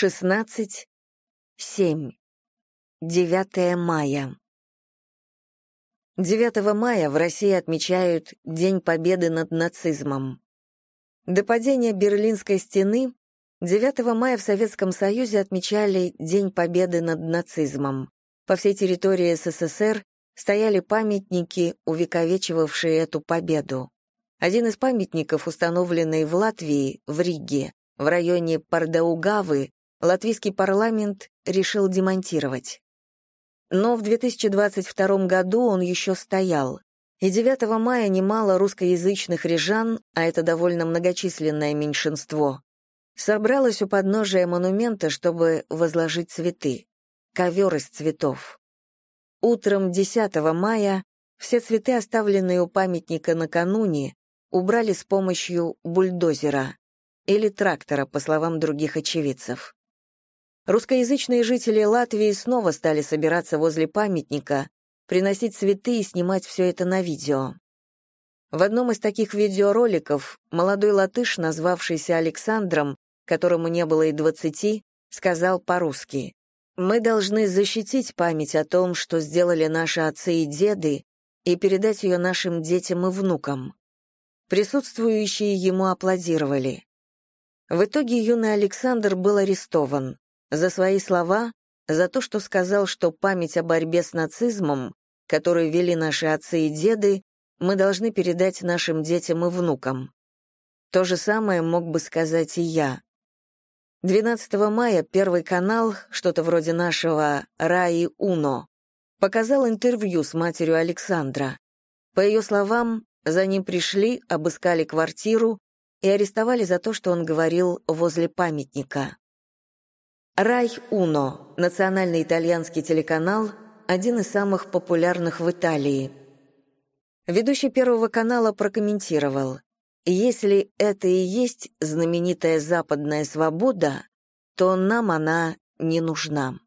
16, 7. 9 мая. 9 мая в России отмечают День Победы над нацизмом. До падения Берлинской стены 9 мая в Советском Союзе отмечали День Победы над нацизмом. По всей территории СССР стояли памятники, увековечивавшие эту победу. Один из памятников, установленный в Латвии, в Риге, в районе Пардаугавы, латвийский парламент решил демонтировать. Но в 2022 году он еще стоял, и 9 мая немало русскоязычных рижан, а это довольно многочисленное меньшинство, собралось у подножия монумента, чтобы возложить цветы, ковер из цветов. Утром 10 мая все цветы, оставленные у памятника накануне, убрали с помощью бульдозера или трактора, по словам других очевидцев. Русскоязычные жители Латвии снова стали собираться возле памятника, приносить цветы и снимать все это на видео. В одном из таких видеороликов молодой латыш, назвавшийся Александром, которому не было и двадцати, сказал по-русски «Мы должны защитить память о том, что сделали наши отцы и деды, и передать ее нашим детям и внукам». Присутствующие ему аплодировали. В итоге юный Александр был арестован за свои слова, за то, что сказал, что память о борьбе с нацизмом, которую вели наши отцы и деды, мы должны передать нашим детям и внукам. То же самое мог бы сказать и я. 12 мая Первый канал, что-то вроде нашего «Раи Уно», показал интервью с матерью Александра. По ее словам, за ним пришли, обыскали квартиру и арестовали за то, что он говорил возле памятника. Рай Уно, национальный итальянский телеканал, один из самых популярных в Италии. Ведущий Первого канала прокомментировал, «Если это и есть знаменитая западная свобода, то нам она не нужна».